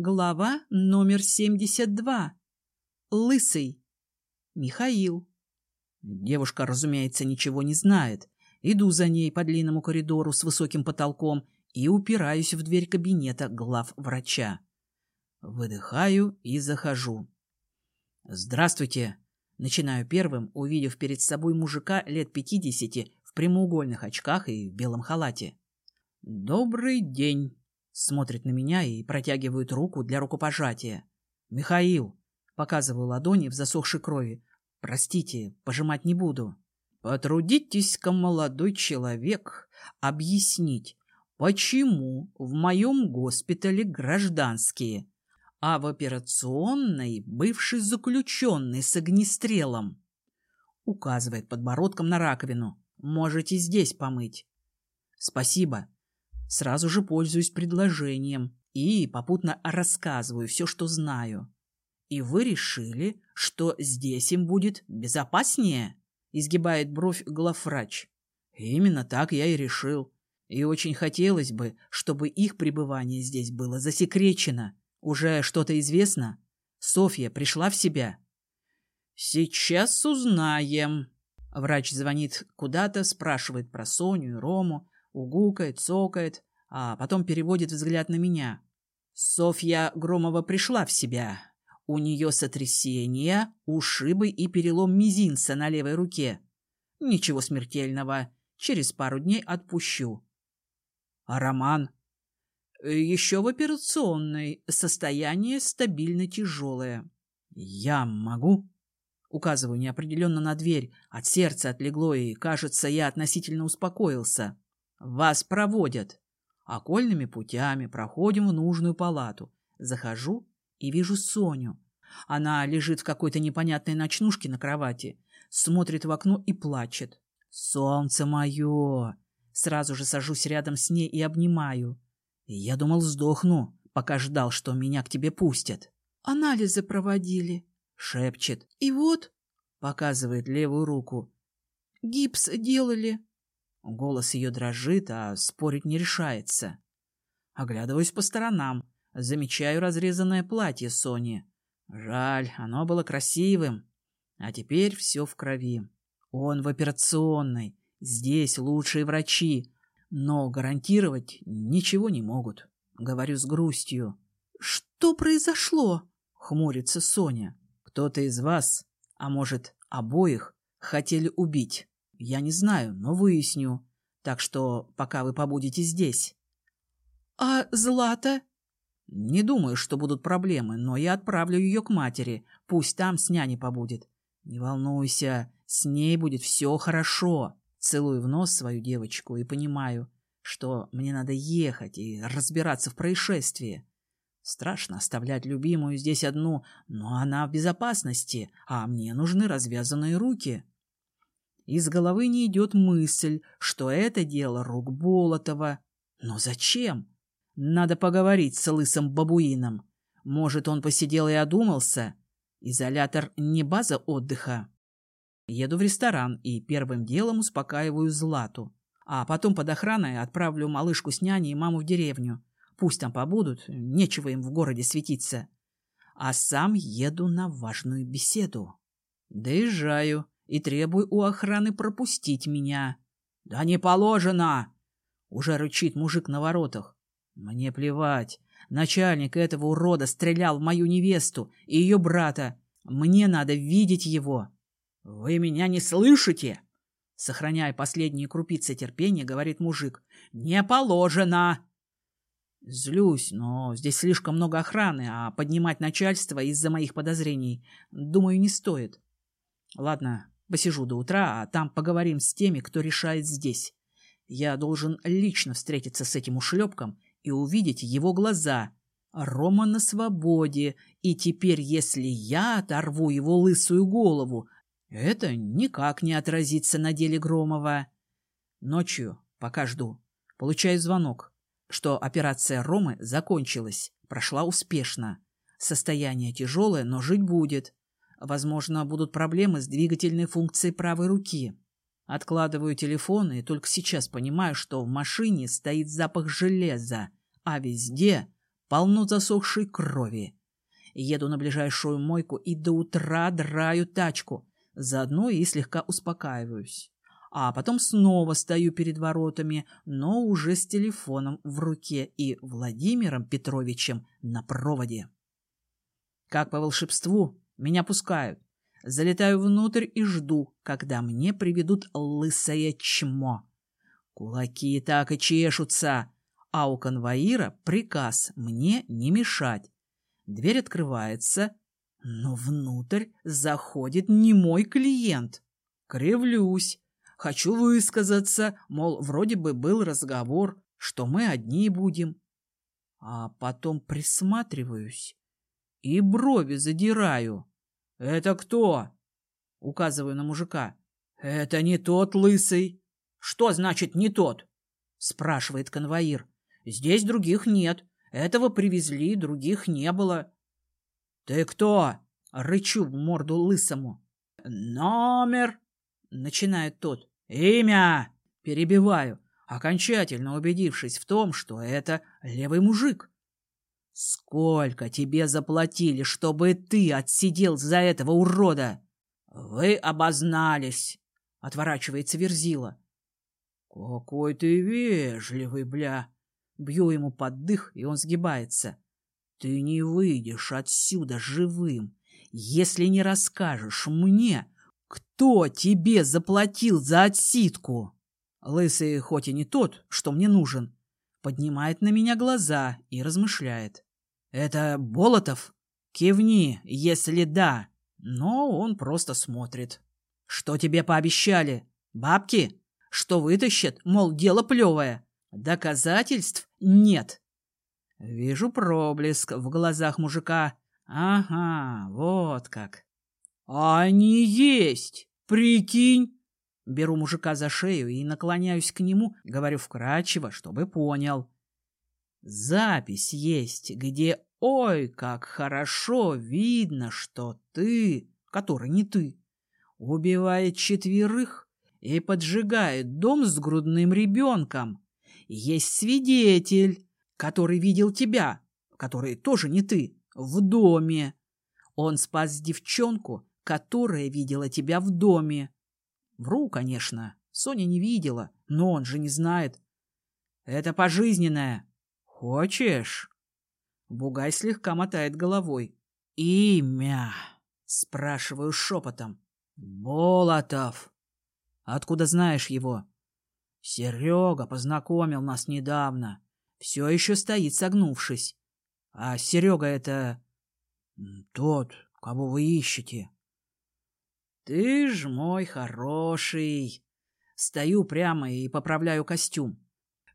Глава номер 72. Лысый. Михаил. Девушка, разумеется, ничего не знает. Иду за ней по длинному коридору с высоким потолком и упираюсь в дверь кабинета глав врача. Выдыхаю и захожу. «Здравствуйте!» Начинаю первым, увидев перед собой мужика лет пятидесяти в прямоугольных очках и в белом халате. «Добрый день!» Смотрит на меня и протягивает руку для рукопожатия. «Михаил!» Показываю ладони в засохшей крови. «Простите, пожимать не буду». «Потрудитесь-ка, молодой человек, объяснить, почему в моем госпитале гражданские, а в операционной бывший заключенный с огнестрелом?» Указывает подбородком на раковину. «Можете здесь помыть». «Спасибо», Сразу же пользуюсь предложением и попутно рассказываю все, что знаю. И вы решили, что здесь им будет безопаснее? Изгибает бровь главврач. Именно так я и решил. И очень хотелось бы, чтобы их пребывание здесь было засекречено. Уже что-то известно? Софья пришла в себя? Сейчас узнаем. Врач звонит куда-то, спрашивает про Соню и Рому, угукает, цокает, а потом переводит взгляд на меня. Софья Громова пришла в себя. У нее сотрясение, ушибы и перелом мизинца на левой руке. Ничего смертельного. Через пару дней отпущу. А Роман? Еще в операционной. Состояние стабильно тяжелое. Я могу? Указываю неопределенно на дверь. От сердца отлегло, и, кажется, я относительно успокоился. Вас проводят. Окольными путями проходим в нужную палату. Захожу и вижу Соню. Она лежит в какой-то непонятной ночнушке на кровати, смотрит в окно и плачет. «Солнце мое!» Сразу же сажусь рядом с ней и обнимаю. Я думал, сдохну, пока ждал, что меня к тебе пустят. «Анализы проводили», — шепчет. «И вот...» — показывает левую руку. «Гипс делали. Голос ее дрожит, а спорить не решается. Оглядываюсь по сторонам, замечаю разрезанное платье Сони. Жаль, оно было красивым. А теперь все в крови. Он в операционной. Здесь лучшие врачи. Но гарантировать ничего не могут. Говорю с грустью. «Что произошло?» — хмурится Соня. «Кто-то из вас, а может, обоих, хотели убить». Я не знаю, но выясню. Так что пока вы побудете здесь. А Злата? Не думаю, что будут проблемы, но я отправлю ее к матери. Пусть там с няней побудет. Не волнуйся, с ней будет все хорошо. Целую в нос свою девочку и понимаю, что мне надо ехать и разбираться в происшествии. Страшно оставлять любимую здесь одну, но она в безопасности, а мне нужны развязанные руки. Из головы не идет мысль, что это дело рук Болотова. Но зачем? Надо поговорить с лысым бабуином. Может, он посидел и одумался? Изолятор не база отдыха. Еду в ресторан и первым делом успокаиваю Злату. А потом под охраной отправлю малышку с няней и маму в деревню. Пусть там побудут, нечего им в городе светиться. А сам еду на важную беседу. Доезжаю и требую у охраны пропустить меня. — Да не положено! — уже рычит мужик на воротах. Мне плевать. Начальник этого урода стрелял в мою невесту и ее брата. Мне надо видеть его. — Вы меня не слышите? Сохраняя последние крупицы терпения, говорит мужик. — Не положено! Злюсь, но здесь слишком много охраны, а поднимать начальство из-за моих подозрений, думаю, не стоит. Ладно, Посижу до утра, а там поговорим с теми, кто решает здесь. Я должен лично встретиться с этим ушлепком и увидеть его глаза. Рома на свободе, и теперь, если я оторву его лысую голову, это никак не отразится на деле Громова. Ночью, пока жду, получаю звонок, что операция Ромы закончилась, прошла успешно. Состояние тяжелое, но жить будет. Возможно, будут проблемы с двигательной функцией правой руки. Откладываю телефон и только сейчас понимаю, что в машине стоит запах железа, а везде полно засохшей крови. Еду на ближайшую мойку и до утра драю тачку, заодно и слегка успокаиваюсь. А потом снова стою перед воротами, но уже с телефоном в руке и Владимиром Петровичем на проводе. Как по волшебству, меня пускают. Залетаю внутрь и жду, когда мне приведут лысое чмо. Кулаки так и чешутся, а у конвоира приказ мне не мешать. Дверь открывается, но внутрь заходит не мой клиент. Кривлюсь. Хочу высказаться, мол, вроде бы был разговор, что мы одни будем. А потом присматриваюсь и брови задираю. «Это кто?» — указываю на мужика. «Это не тот лысый». «Что значит «не тот»?» — спрашивает конвоир. «Здесь других нет. Этого привезли, других не было». «Ты кто?» — рычу в морду лысому. «Номер!» — начинает тот. «Имя!» — перебиваю, окончательно убедившись в том, что это левый мужик. Сколько тебе заплатили, чтобы ты отсидел за этого урода? Вы обознались, отворачивается Верзила. Какой ты вежливый, бля. Бью ему под дых, и он сгибается. Ты не выйдешь отсюда живым, если не расскажешь мне, кто тебе заплатил за отсидку. Лысый, хоть и не тот, что мне нужен, поднимает на меня глаза и размышляет. «Это Болотов?» «Кивни, если да». Но он просто смотрит. «Что тебе пообещали? Бабки? Что вытащат? Мол, дело плевое. Доказательств нет». Вижу проблеск в глазах мужика. Ага, вот как. «Они есть! Прикинь!» Беру мужика за шею и наклоняюсь к нему, говорю вкрадчиво, чтобы понял. Запись есть, где ой, как хорошо видно, что ты, который не ты, убивает четверых и поджигает дом с грудным ребенком. Есть свидетель, который видел тебя, который тоже не ты, в доме. Он спас девчонку, которая видела тебя в доме. Вру, конечно, Соня не видела, но он же не знает. Это пожизненное. «Хочешь?» Бугай слегка мотает головой. «Имя?» — спрашиваю шепотом. «Болотов». «Откуда знаешь его?» «Серега познакомил нас недавно. Все еще стоит, согнувшись. А Серега это... тот, кого вы ищете». «Ты ж мой хороший!» Стою прямо и поправляю костюм.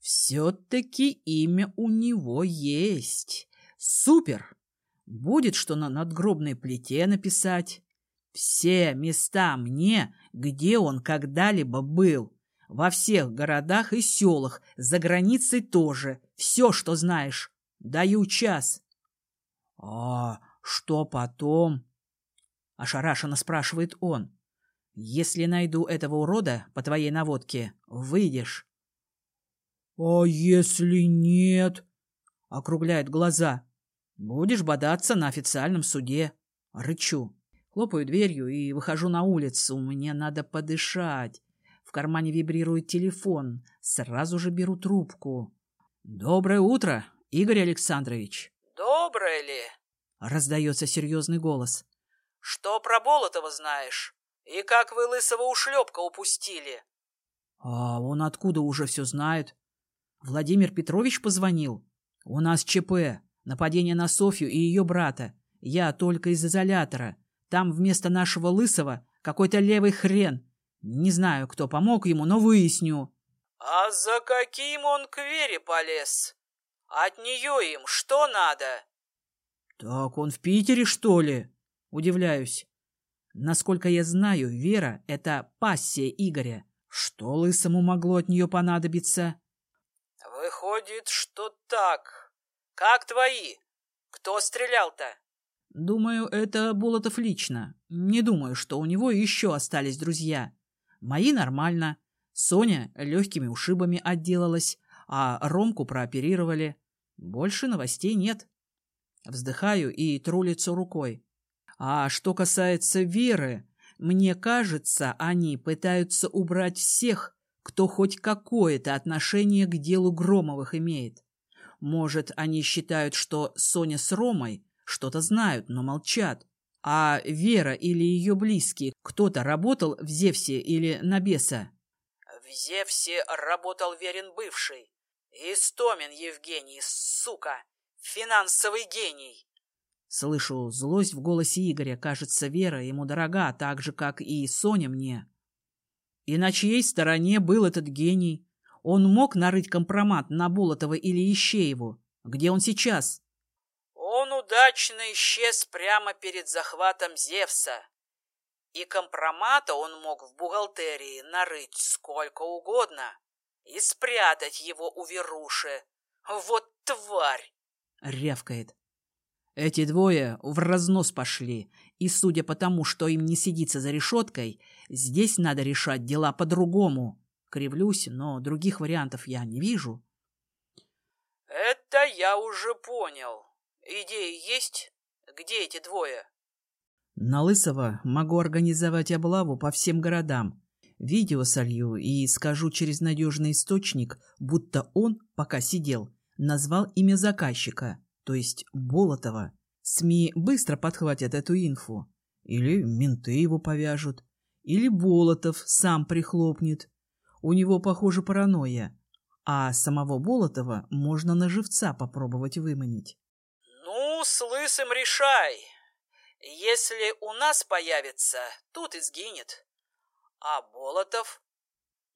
Все-таки имя у него есть. Супер! Будет что на надгробной плите написать. Все места мне, где он когда-либо был. Во всех городах и селах, за границей тоже. Все, что знаешь. Даю час. — А что потом? — ошарашенно спрашивает он. — Если найду этого урода по твоей наводке, выйдешь. «А если нет?» — округляет глаза. «Будешь бодаться на официальном суде». Рычу. Хлопаю дверью и выхожу на улицу. Мне надо подышать. В кармане вибрирует телефон. Сразу же беру трубку. «Доброе утро, Игорь Александрович». «Доброе ли?» — раздается серьезный голос. «Что про Болотова знаешь? И как вы лысого ушлепка упустили?» «А он откуда уже все знает?» Владимир Петрович позвонил. У нас ЧП. Нападение на Софью и ее брата. Я только из изолятора. Там вместо нашего лысого какой-то левый хрен. Не знаю, кто помог ему, но выясню. А за каким он к Вере полез? От нее им что надо? Так он в Питере, что ли? Удивляюсь. Насколько я знаю, Вера — это пассия Игоря. Что лысому могло от нее понадобиться? Выходит, что так. Как твои? Кто стрелял-то? Думаю, это Болотов лично. Не думаю, что у него еще остались друзья. Мои нормально. Соня легкими ушибами отделалась, а Ромку прооперировали. Больше новостей нет. Вздыхаю и тру лицо рукой. А что касается Веры, мне кажется, они пытаются убрать всех, кто хоть какое-то отношение к делу Громовых имеет. Может, они считают, что Соня с Ромой что-то знают, но молчат. А Вера или ее близкие, кто-то работал в Зевсе или на Беса? В Зевсе работал Верин бывший. Истомин Евгений, сука! Финансовый гений! Слышу злость в голосе Игоря. Кажется, Вера ему дорога, так же, как и Соня мне. И на чьей стороне был этот гений? Он мог нарыть компромат на Болотова или Ищееву? Где он сейчас? Он удачно исчез прямо перед захватом Зевса. И компромата он мог в бухгалтерии нарыть сколько угодно и спрятать его у Веруши. Вот тварь! Рявкает. Эти двое в разнос пошли, и, судя по тому, что им не сидится за решеткой, здесь надо решать дела по-другому. Кривлюсь, но других вариантов я не вижу. Это я уже понял. Идеи есть? Где эти двое? На Лысого могу организовать облаву по всем городам. Видео солью и скажу через надежный источник, будто он, пока сидел, назвал имя заказчика, то есть Болотова. СМИ быстро подхватят эту инфу. Или менты его повяжут. Или Болотов сам прихлопнет. У него, похоже, паранойя. А самого Болотова можно на живца попробовать выманить. Ну, с лысым решай. Если у нас появится, тут и сгинет. А Болотов?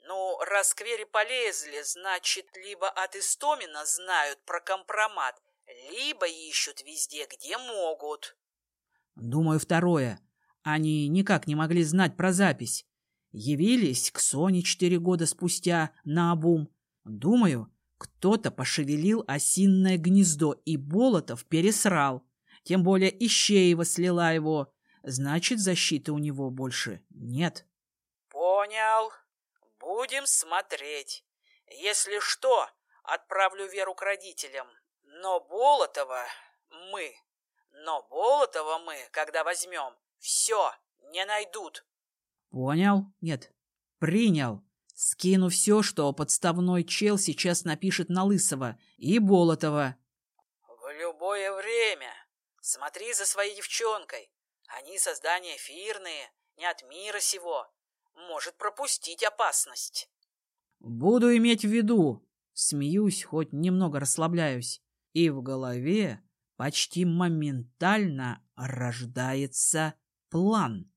Ну, раз к Вере полезли, значит, либо от Истомина знают про компромат, либо ищут везде, где могут. Думаю, второе. Они никак не могли знать про запись. Явились к Соне четыре года спустя на обум. Думаю, кто-то пошевелил осинное гнездо, и Болотов пересрал. Тем более Ищеева слила его. Значит, защиты у него больше нет. Понял. Будем смотреть. Если что, отправлю Веру к родителям. Но Болотова мы... Но Болотова мы, когда возьмем, все, не найдут. Понял? Нет. Принял. Скину все, что подставной чел сейчас напишет на Лысого и Болотова. В любое время. Смотри за своей девчонкой. Они создания эфирные, не от мира сего. Может пропустить опасность. Буду иметь в виду. Смеюсь, хоть немного расслабляюсь. И в голове почти моментально рождается план.